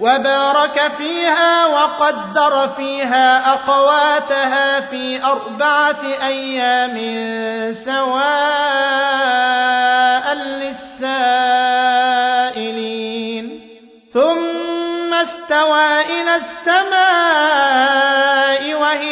وبارك فيها وقدر فيها أقواتها في أربعة أيام سواء للسائلين. ثم استوى إلى السماء.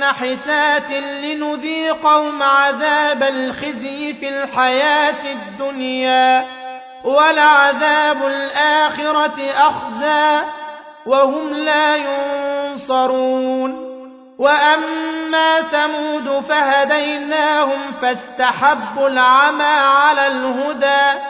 نحسات لنذيقهم عذاب الخزي في الحياة الدنيا ولعذاب الآخرة أخزى وهم لا ينصرون وأما ثمود فهديناهم فاستحبوا العمى على الهدى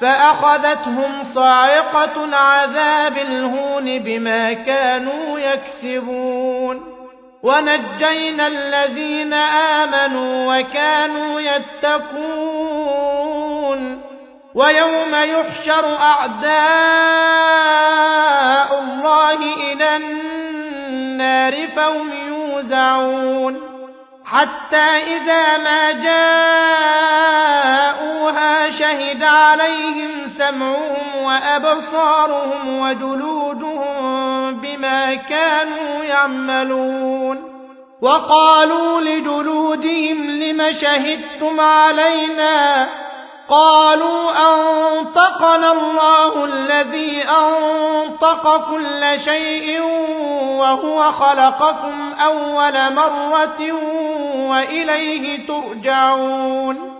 فأخذتهم صاعقة العذاب الهون بما كانوا يكسبون ونجينا الذين آمنوا وكانوا يتقون ويوم يحشر أعداء الله إلى النار فهم يوزعون حتى إذا ما جاءوها سمعهم وأبصارهم وجلودهم بما كانوا يعملون. وقالوا لجلودهم لم شهدتم علينا؟ قالوا أنطقنا الله الذي أنطق كل شيء وهو خلقكم أول مرة وإليه ترجعون.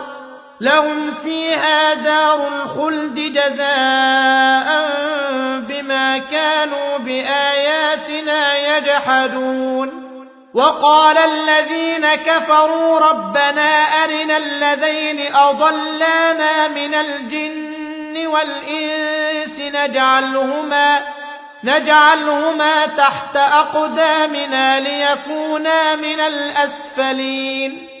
لهم فيها دار الخلد جزاء بما كانوا بآياتنا يجحدون. وقال الذين كفروا ربنا أرنا الذين أضلانا من الجن والإنس نجعلهما نجعلهما تحت أقدامنا ليكونا من الأسفلين.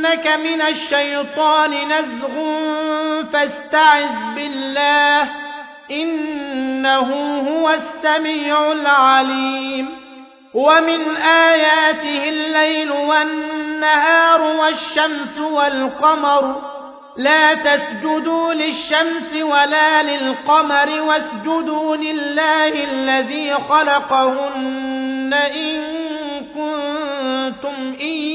ينزغنك من الشيطان نزغ فاستعذ بالله إنه هو السميع العليم ومن آياته الليل والنهار والشمس والقمر لا تسجدوا للشمس ولا للقمر واسجدوا لله الذي خلقهن إن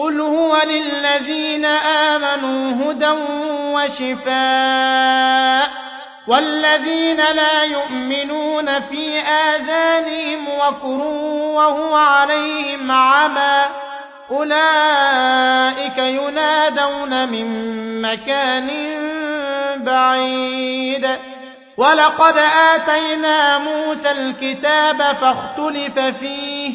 قل هو للذين آمنوا هدى وشفاء والذين لا يؤمنون في آذانهم وكر وهو عليهم عمى أولئك ينادون من مكان بعيد ولقد آتينا موسى الكتاب فاختلف فيه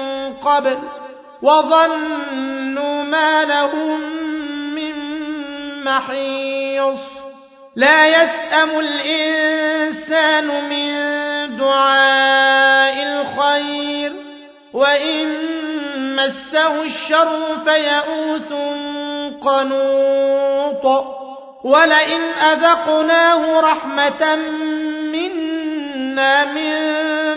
قبل وظنوا ما لهم من محيص. لا يسأم الإنسان من دعاء الخير وإن مسه الشر فيئوس قنوط. ولئن أذقناه رحمة منا من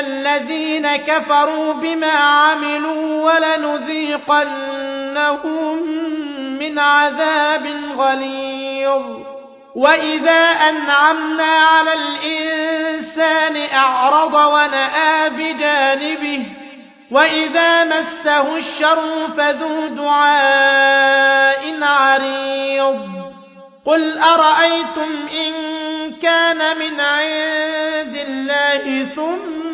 الذين كفروا بما عملوا ولنذيقنهم من عذاب غليظ. وإذا أنعمنا على الإنسان أعرض ونأى بجانبه وإذا مسه الشر فذو دعاء عريض. قل أرأيتم إن كان من عند الله ثم